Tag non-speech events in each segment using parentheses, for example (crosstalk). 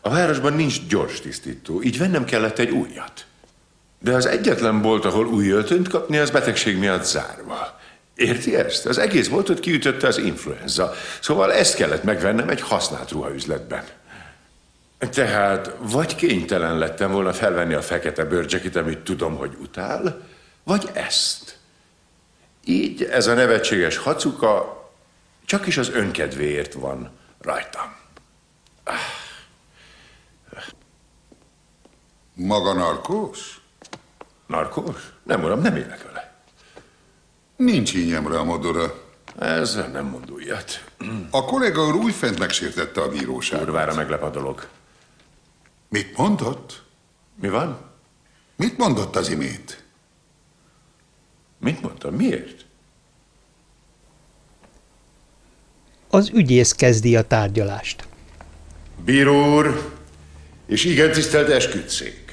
A városban nincs gyors tisztító, így vennem kellett egy újat. De az egyetlen bolt, ahol új öltönt kapni, az betegség miatt zárva. Érti ezt? Az egész boltot kiütötte az influenza, szóval ezt kellett megvennem egy használt ruhaüzletben. Tehát vagy kénytelen lettem volna felvenni a fekete bőrcsekit, amit tudom, hogy utál, vagy ezt. Így ez a nevetséges hacuka csak is az önkedvéért van rajtam. Maga narkós? Narkós? Nem, uram, nem élek vele. Nincs ínyemre a modora. Ez nem mond újat. A kollega úr újfent megsértette a bíróságot. Kurvára meglep a dolog. Mit mondott? Mi van? Mit mondott az imént? Mit mondtam? Miért? Az ügyész kezdi a tárgyalást. Bíró úr, és igen tisztelt esküdszék.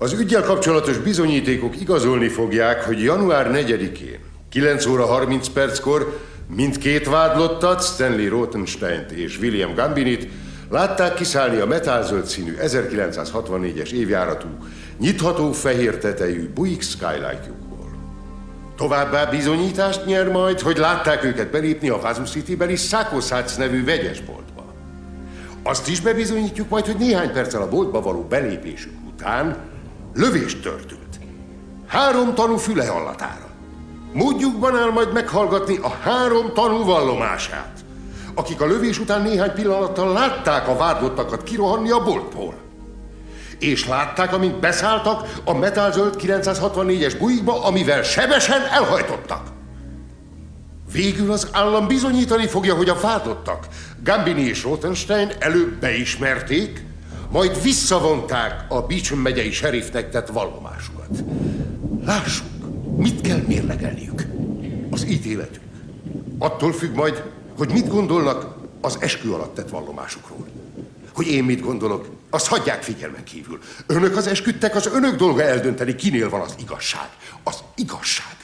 Az ügyel kapcsolatos bizonyítékok igazolni fogják, hogy január 4-én, 9 óra 30 perckor mindkét vádlottat, Stanley Rothenstein és William Gambinit látták kiszállni a metálzöld színű 1964-es évjáratú, nyitható fehér tetejű Buick Skylight-jukból. Továbbá bizonyítást nyer majd, hogy látták őket belépni a Vazu City-beli Szákoszács nevű vegyesboltba. Azt is bebizonyítjuk majd, hogy néhány perccel a boltba való belépésük után lövést törtült. Három tanú füle hallatára. Módjukban áll majd meghallgatni a három tanú vallomását, akik a lövés után néhány pillanattal látták a vádlottakat kirohanni a boltból. És látták, amint beszálltak a metálzöld 964-es bujikba, amivel sebesen elhajtottak. Végül az állam bizonyítani fogja, hogy a vádlottak, Gambini és Rothenstein előbb beismerték, majd visszavonták a Beecham megyei serifnek tett vallomásukat. Lássuk, mit kell mérlegelniük. Az ítéletük. Attól függ majd, hogy mit gondolnak az eskü alatt tett vallomásukról. Hogy én mit gondolok, azt hagyják figyelmen kívül. Önök az esküdtek, az önök dolga eldönteni, kinél van az igazság. Az igazság.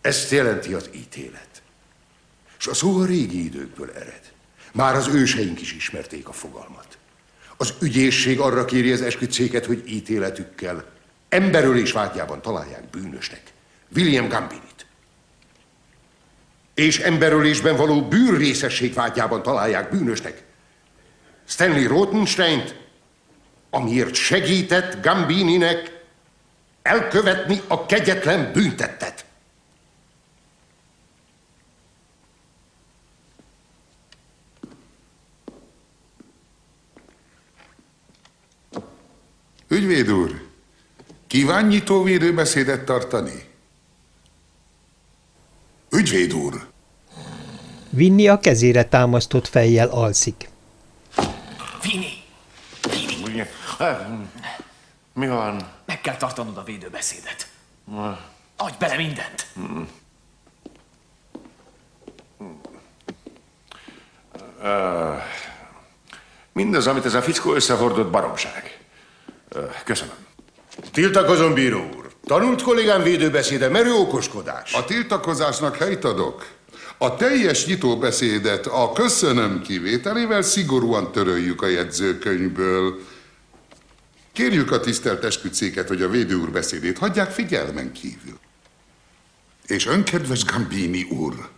Ezt jelenti az ítélet. És a szó a régi időkből ered. Már az őseink is ismerték a fogalmat. Az ügyészség arra kéri az esküdszéket, hogy ítéletükkel emberölés vágyában találják bűnösnek. William Gambinit. És emberölésben való bűnrészesség vágyában találják bűnösnek. Stanley Rothenstein-t, amiért segített Gambininek elkövetni a kegyetlen büntettet. Ügyvéd úr, kíván nyitó védőbeszédet tartani? Ügyvéd úr! Vinni a kezére támasztott fejjel alszik. Vini! Vini! Mi van? Meg kell tartanod a védőbeszédet. Adj bele mindent! Mindaz, amit ez a fickó összehordott baromság. Köszönöm. Tiltakozom, bíró úr. Tanult kollégám védőbeszéde merő okoskodás. A tiltakozásnak helyt adok. A teljes nyitóbeszédet a köszönöm kivételével szigorúan töröljük a jegyzőkönyvből. Kérjük a tisztelt esküdszéket, hogy a védő úr beszédét hagyják figyelmen kívül. És önkedves Gambini úr,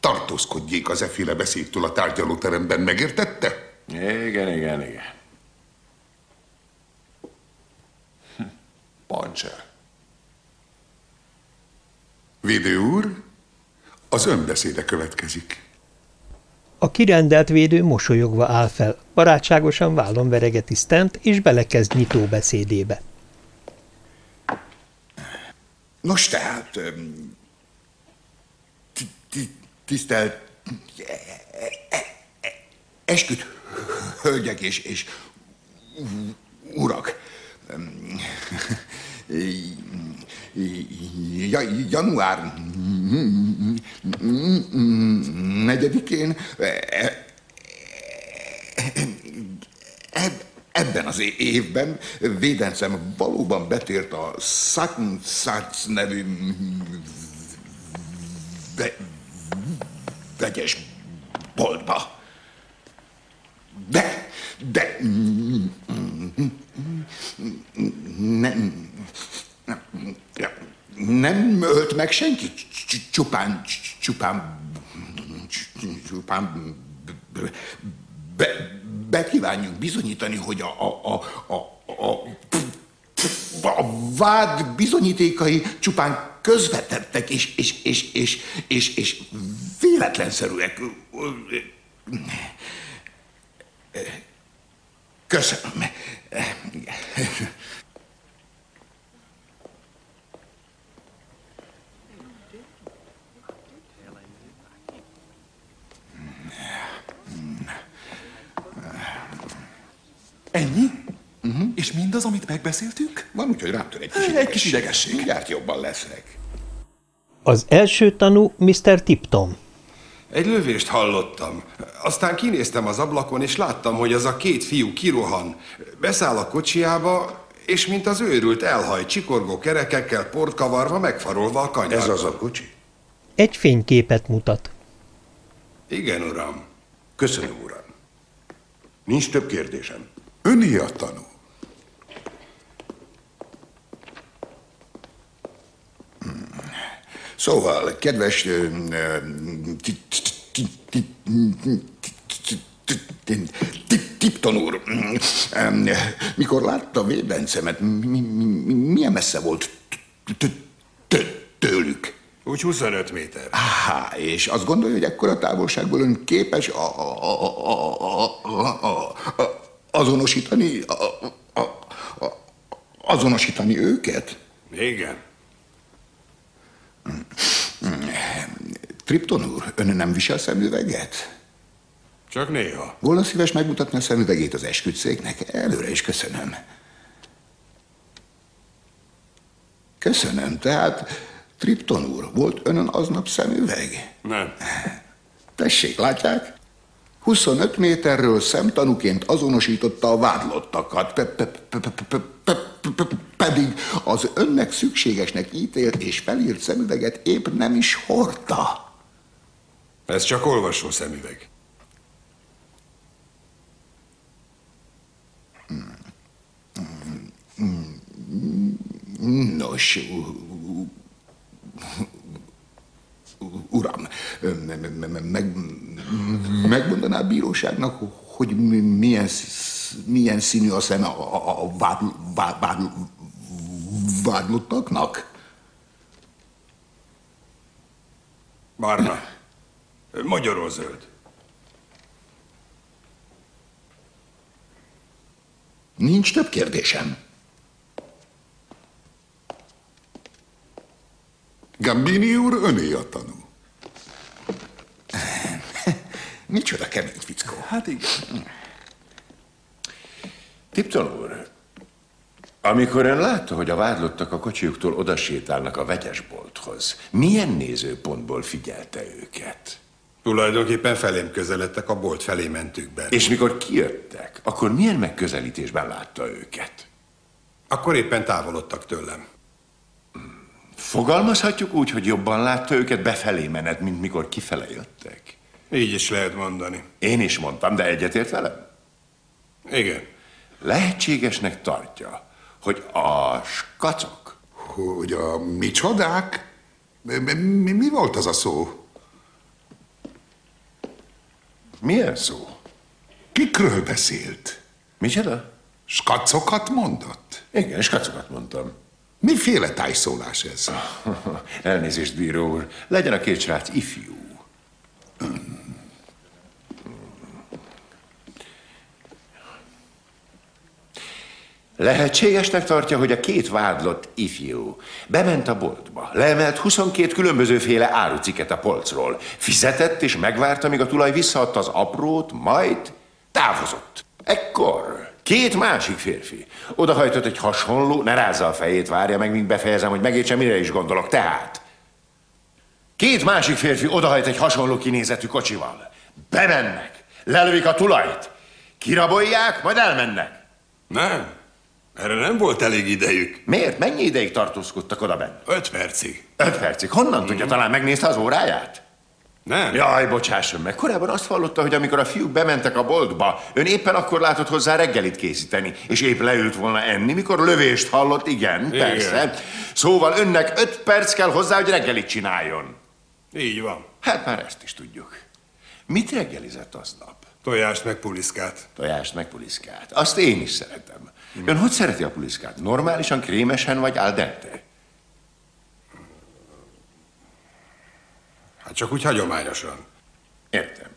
tartózkodjék az efféle beszédtől a tárgyalóteremben, megértette? Igen, igen, igen. Pancser. Védő úr, az önbeszéde következik. A kirendelt védő mosolyogva áll fel, barátságosan vállon veregeti Stent, és belekezd nyitó beszédébe. Nos tehát, öm, ti- ti- tisztelt esküt hölgyek és, és urak, január negyedikén e- eb- ebben az évben védencem valóban betért a Sachs nevű ve- vegyes boltba. De, De nem, nem ölt meg senki, csupán, csupán, csupán be, be kívánjuk bizonyítani, hogy a, a, a, a, a, a vád bizonyítékai csupán közvetettek és, és, és, és, és, és véletlenszerűek. Köszönöm. Ennyi? Uh-huh. És megbeszéltünk? Van úgy, hogy rám tör egy kis Egy kis idegesség. Mindjárt jobban leszek. Az első tanú Mr. Tipton. Egy lövést hallottam. Aztán kinéztem az ablakon, és láttam, hogy az a két fiú kirohan. Beszáll a kocsiába, és mint az őrült elhaj, csikorgó kerekekkel, port kavarva, megfarolva a kanyarba. Ez az a kocsi? Egy fényképet mutat. Igen, uram. Köszönöm, uram. Nincs több kérdésem. Öné a tanú. Szóval, kedves Tipton úr, mikor látta védencemet, mi- mi- mi- milyen messze volt tőlük? Úgy 25 méter. Há, és azt gondolja, hogy ekkora távolságból ön képes a, a, a, a, a, a, a, azonosítani, a, a, a, azonosítani őket? Igen. Tripton úr, ön nem visel szemüveget? Csak néha. Volna szíves megmutatni a szemüvegét az esküdszéknek? Előre is köszönöm. Köszönöm, tehát Tripton úr, volt önön aznap szemüveg? Nem. Tessék, látják? 25 méterről szemtanúként azonosította a vádlottakat, pedig az önnek szükségesnek ítélt és felírt szemüveget épp nem is hordta. Ez csak olvasó szemüveg. Nos, uram, me- me- me- meg, megmondaná a bíróságnak, hogy mi- milyen, milyen színű a szeme a, a, a vád, vád, vád, vádlottaknak? Barna. Magyarul zöld. Nincs több kérdésem. Gambini úr, öné a tanú. (laughs) Micsoda kemény fickó. Hát igen. Tipton úr, amikor ön látta, hogy a vádlottak a kocsijuktól odasétálnak a vegyesbolthoz, milyen nézőpontból figyelte őket? Tulajdonképpen felém közeledtek, a bolt felé mentük be. És mikor kijöttek, akkor milyen megközelítésben látta őket? Akkor éppen távolodtak tőlem. Fogalmazhatjuk úgy, hogy jobban látta őket befelé menet, mint mikor kifele jöttek? Így is lehet mondani. Én is mondtam, de egyetért velem? Igen. Lehetségesnek tartja, hogy a skacok Hogy a mi csodák? Mi, mi, mi volt az a szó? Milyen szó? Kikről beszélt? Micsoda? Skacokat mondott? Igen, skacokat mondtam. Miféle tájszólás ez? (laughs) Elnézést, bíró úr. Legyen a két srác ifjú. Lehetségesnek tartja, hogy a két vádlott ifjú bement a boltba, leemelt 22 különbözőféle áruciket a polcról, fizetett és megvárta, míg a tulaj visszaadta az aprót, majd távozott. Ekkor két másik férfi odahajtott egy hasonló, ne rázza a fejét, várja meg, míg befejezem, hogy megértse, mire is gondolok. Tehát, két másik férfi odahajt egy hasonló kinézetű kocsival. Bemennek, lelövik a tulajt, kirabolják, majd elmennek. Nem. Erre nem volt elég idejük. Miért? Mennyi ideig tartózkodtak oda benne? Öt percig. Öt percig. Honnan tudja? Talán megnézte az óráját? Nem? Jaj, bocsásson meg. Korábban azt hallotta, hogy amikor a fiúk bementek a boltba, ön éppen akkor látott hozzá reggelit készíteni, és épp leült volna enni, mikor lövést hallott, igen, Igen. persze. Szóval önnek öt perc kell hozzá, hogy reggelit csináljon. Így van. Hát már ezt is tudjuk. Mit reggelizett aznap? Tojást meg puliszkát. Tojást meg puliszkát. Azt én is szeretem. Ön hogy szereti a puliszkát? Normálisan, krémesen vagy al dente? Hát csak úgy hagyományosan. Értem.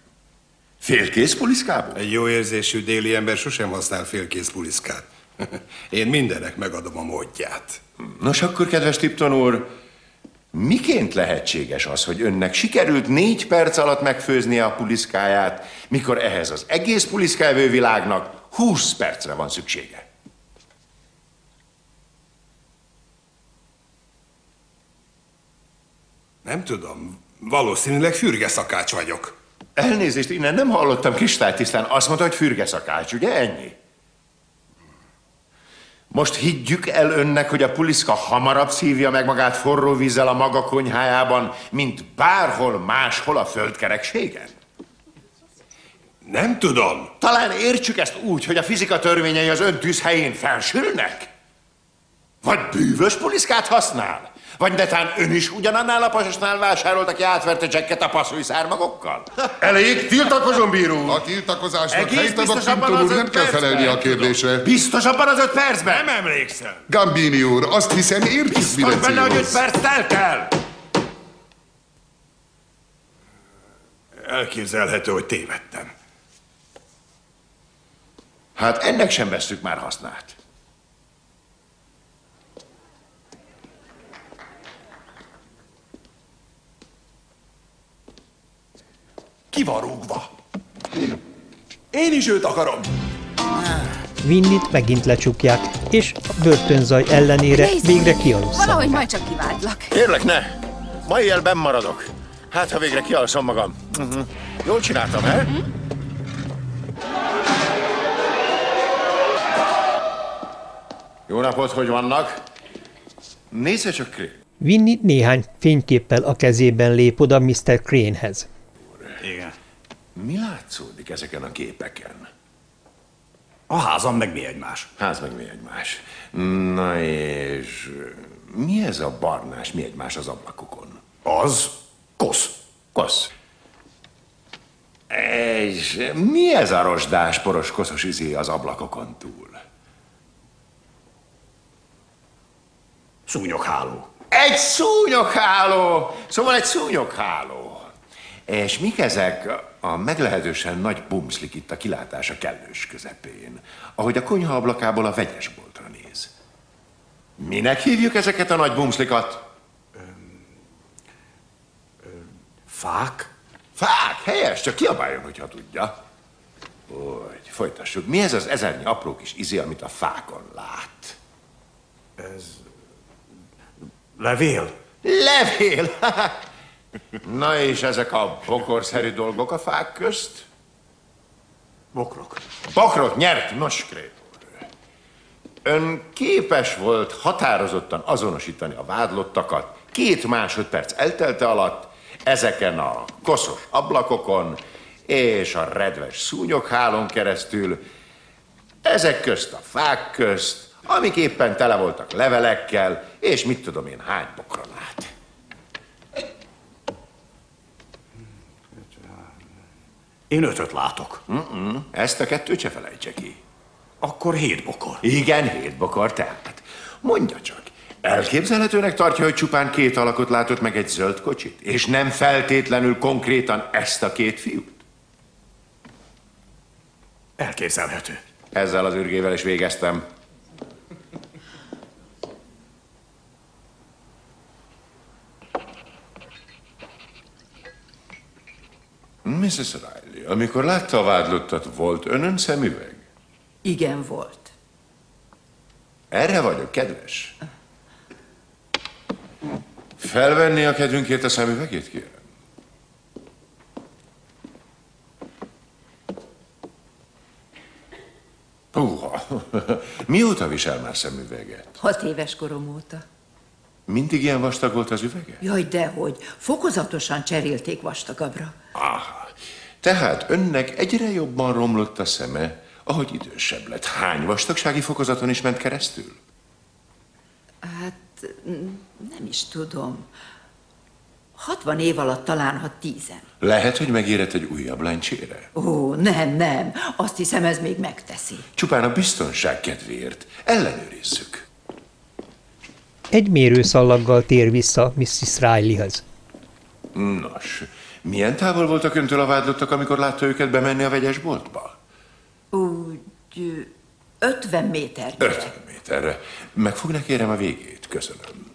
Félkész puliszkából? Egy jó érzésű déli ember sosem használ félkész puliszkát. (laughs) Én mindenek megadom a módját. Nos akkor, kedves Tipton úr, miként lehetséges az, hogy önnek sikerült négy perc alatt megfőznie a puliszkáját, mikor ehhez az egész puliszkávő világnak 20 percre van szüksége? Nem tudom, valószínűleg fürgeszakács vagyok. Elnézést, innen nem hallottam kristálytisztán. Azt mondta, hogy fürgeszakács, ugye ennyi? Most higgyük el önnek, hogy a puliszka hamarabb szívja meg magát forró vízzel a maga konyhájában, mint bárhol máshol a földkerekségen? Nem tudom. Talán értsük ezt úgy, hogy a fizika törvényei az ön tűzhelyén felsülnek? Vagy bűvös puliszkát használ? Vagy netán ön is ugyanannál a pasosnál vásárolt, aki átverte csekket a passzúj szármagokkal? Elég, tiltakozom, bíró! A tiltakozásnak helyt ad a biztos abban Pinton az úr, nem kell felelni a kérdésre. Biztos abban az öt percben? Nem emlékszem. Gambini úr, azt hiszem értjük, Biztos mire benne, hogy öt perc telt el? Elképzelhető, hogy tévedtem. Hát ennek sem vesztük már hasznát. Ki van rúgva? Én is őt akarom. Vinnit megint lecsukják, és a börtönzaj ellenére Nézd! végre kialussza Valahogy majd csak kiváltlak. Kérlek, ne! Ma éjjel benn maradok. Hát, ha végre kialszom magam. Uh-huh. Jól csináltam, he? Jó napot, hogy vannak? Nézze csak, Crane. Vinni néhány fényképpel a kezében lép oda Mr. Cranehez. Mi látszódik ezeken a képeken? A házam meg mi egymás? Ház meg mi egymás. Na és mi ez a barnás, mi egymás az ablakokon? Az kosz. Kosz. És mi ez a rozsdás, poros, koszos izé az ablakokon túl? Szúnyogháló. Egy szúnyogháló! Szóval egy szúnyogháló. És mik ezek a meglehetősen nagy bumszlik itt a kilátása kellős közepén, ahogy a konyha ablakából a vegyesboltra néz? Minek hívjuk ezeket a nagy bumszlikat? Fák? Fák, helyes, csak kiabáljon, hogyha tudja. Úgy, folytassuk. Mi ez az ezernyi apró kis izé, amit a fákon lát? Levél? Levél! (laughs) Na és ezek a bokorszerű dolgok a fák közt? Bokrok. Bokrot nyert, nos, Krétor. Ön képes volt határozottan azonosítani a vádlottakat két másodperc eltelte alatt ezeken a koszos ablakokon és a redves szúnyoghálón keresztül, ezek közt a fák közt, amik éppen tele voltak levelekkel, és mit tudom én hány bokron át. Én ötöt látok. Ezt a kettőt se felejtse ki. Akkor hét bokor. Igen, hét bokor tehát. Mondja csak, elképzelhetőnek tartja, hogy csupán két alakot látott meg egy zöld kocsit, és nem feltétlenül konkrétan ezt a két fiút? Elképzelhető. Ezzel az ürgével is végeztem. Mrs. Riley, amikor látta a vádlottat, volt önön szemüveg? Igen volt. Erre vagyok kedves. Felvenni a kedvünkért a szemüvegét, kérem? Húha, mióta visel már szemüveget? Hat éves korom óta. Mindig ilyen vastag volt az üvege? Jaj, dehogy. Fokozatosan cserélték vastagabbra. Aha. Tehát önnek egyre jobban romlott a szeme, ahogy idősebb lett. Hány vastagsági fokozaton is ment keresztül? Hát mm, nem is tudom. 60 év alatt talán, ha tízen. Lehet, hogy megérett egy újabb lencsére? Ó, nem, nem. Azt hiszem, ez még megteszi. Csupán a biztonság kedvéért. Ellenőrizzük. Egy mérőszallaggal tér vissza Mrs. Rileyhez. Nos, milyen távol voltak öntől a vádlottak, amikor látta őket bemenni a vegyesboltba? Úgy ö, 50 méter. 50 méterre. Megfogná kérem a végét. Köszönöm.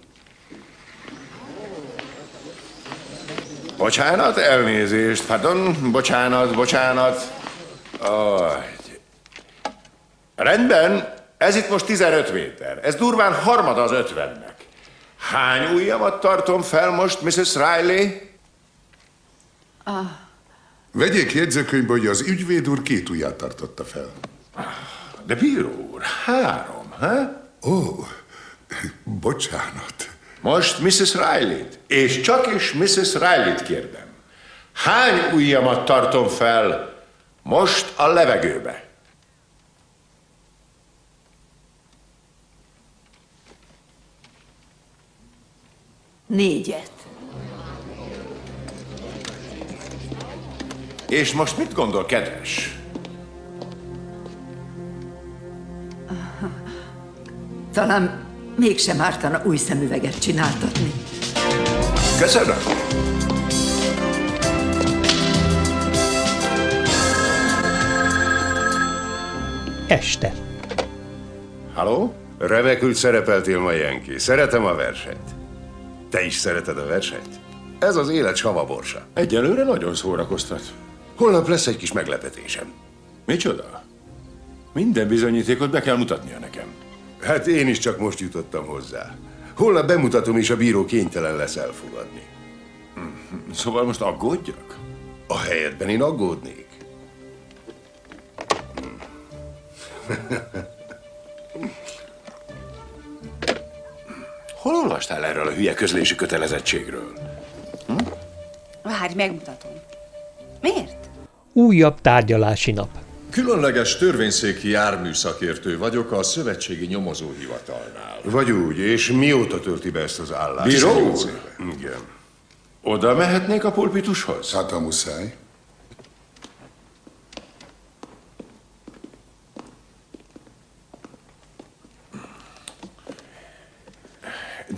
Bocsánat, elnézést, pardon, bocsánat, bocsánat. Aj. Rendben, ez itt most 15 méter. Ez durván harmada az 50-nek. Hány ujjamat tartom fel most, Mrs. Riley? Vegyék jegyzőkönyvbe, hogy az ügyvéd úr két ujját tartotta fel. De bíró úr, három, ha? Ó, bocsánat. Most Mrs. Riley-t, és csak is Mrs. Riley-t kérdem. Hány ujjamat tartom fel most a levegőbe? Négyet. És most mit gondol, kedves? Talán mégsem ártana új szemüveget csináltatni. Köszönöm. Este. Halló? Remekül szerepeltél ma, Jenki. Szeretem a versenyt. Te is szereted a versenyt? Ez az élet savaborsa. Egyelőre nagyon szórakoztat. Holnap lesz egy kis meglepetésem. Micsoda? Minden bizonyítékot be kell mutatnia nekem. Hát én is csak most jutottam hozzá. Holnap bemutatom, és a bíró kénytelen lesz elfogadni. Szóval most aggódjak? A helyetben én aggódnék. Hol olvastál erről a hülye közlési kötelezettségről? Várj, megmutatom. Miért? Újabb tárgyalási nap. Különleges törvényszéki járműszakértő vagyok a Szövetségi Nyomozóhivatalnál. Vagy úgy, és mióta tölti be ezt az állást? Bíró? 18 éve. Igen. Oda mehetnék a pulpitushoz? Hát a muszáj.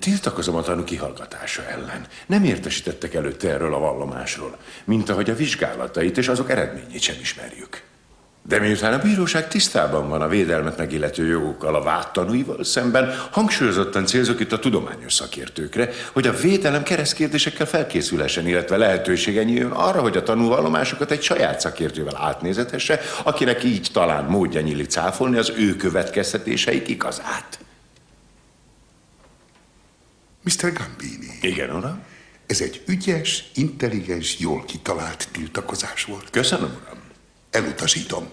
Tiltakozom a tanú kihallgatása ellen. Nem értesítettek előtte erről a vallomásról, mint ahogy a vizsgálatait és azok eredményét sem ismerjük. De miután a bíróság tisztában van a védelmet megillető jogokkal a vád tanúival szemben, hangsúlyozottan célzok itt a tudományos szakértőkre, hogy a védelem keresztkérdésekkel felkészülhessen, illetve lehetősége nyíljon arra, hogy a tanúvallomásokat egy saját szakértővel átnézetesse, akinek így talán módja nyílik cáfolni az ő következtetéseik igazát. Mr. Gambini, Igen, uram? ez egy ügyes, intelligens, jól kitalált tiltakozás volt. Köszönöm, uram. Elutasítom.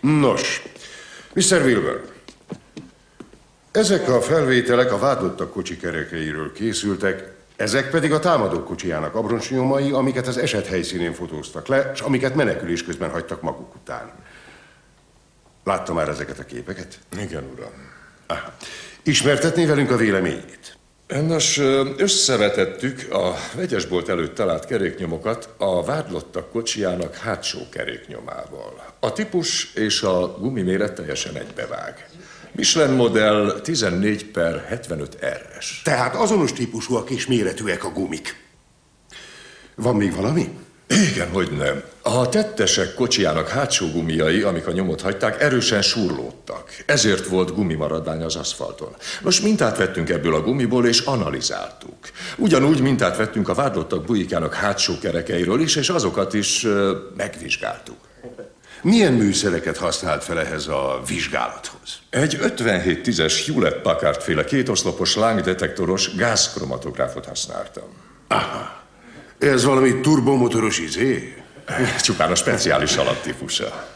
Nos, Mr. Wilbur, ezek a felvételek a vádlottak kocsi kerekeiről készültek, ezek pedig a támadók kocsijának abroncsnyomai, amiket az eset helyszínén fotóztak le, és amiket menekülés közben hagytak maguk után. Látta már ezeket a képeket? Igen, uram. Aha. Ismertetné velünk a véleményét? Nos, összevetettük a vegyesbolt előtt talált keréknyomokat a vádlottak kocsijának hátsó keréknyomával. A típus és a gumi méret teljesen egybevág. Michelin modell 14 per 75 R-es. Tehát azonos típusúak és méretűek a gumik. Van még valami? Igen, hogy nem. A tettesek kocsijának hátsó gumiai, amik a nyomot hagyták, erősen surlódtak. Ezért volt gumimaradvány az aszfalton. Most mintát vettünk ebből a gumiból, és analizáltuk. Ugyanúgy mintát vettünk a vádlottak bujikának hátsó kerekeiről is, és azokat is ö, megvizsgáltuk. Milyen műszereket használt fel ehhez a vizsgálathoz? Egy 5710-es Hewlett Packard féle kétoszlopos lángdetektoros gázkromatográfot használtam. Ez valami turbomotoros izé? Csupán a speciális alaptípusa.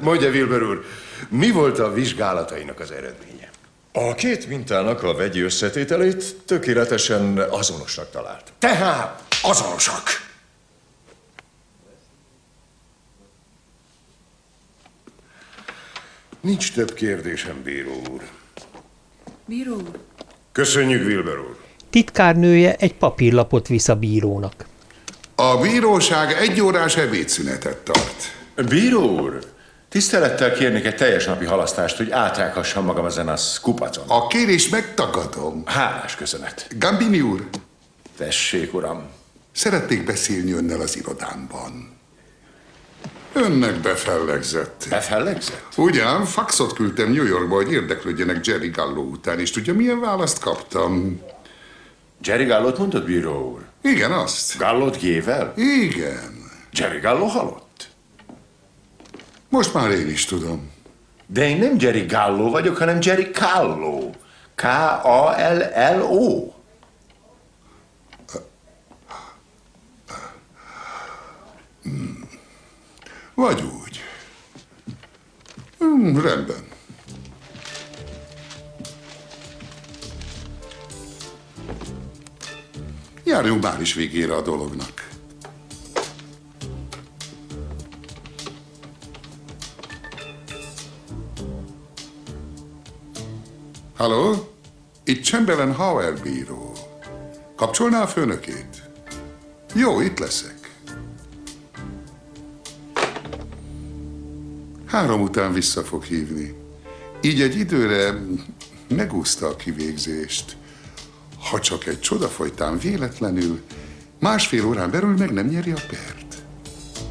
Mondja, Wilbur úr, mi volt a vizsgálatainak az eredménye? A két mintának a vegyi összetételét tökéletesen azonosnak talált. Tehát azonosak. Nincs több kérdésem, bíró úr. Bíró úr, Köszönjük, Wilbur úr. Titkárnője egy papírlapot visz a bírónak. A bíróság egy órás ebédszünetet tart. Bíró úr, tisztelettel kérnék egy teljes napi halasztást, hogy átrághassam magam ezen a kupacon. A kérés megtagadom. Hálás köszönet. Gambini úr, Tessék, uram. szeretnék beszélni önnel az irodámban. Önnek befellegzett. Befellegzett? Ugyan, faxot küldtem New Yorkba, hogy érdeklődjenek Jerry Gallo után, és tudja, milyen választ kaptam? Jerry Gallot mondod, bíró úr? Igen, azt. Gallot Gével? Igen. Jerry Gallo halott? Most már én is tudom. De én nem Jerry Gallo vagyok, hanem Jerry Callo. K-A-L-L-O. Vagy úgy. Hmm, rendben. Járjunk már is végére a dolognak. Halló? Itt Chamberlain Hauer bíró. Kapcsolná a főnökét? Jó, itt leszek. Három után vissza fog hívni. Így egy időre megúszta a kivégzést. Ha csak egy csoda folytán véletlenül, másfél órán belül meg nem nyeri a pert.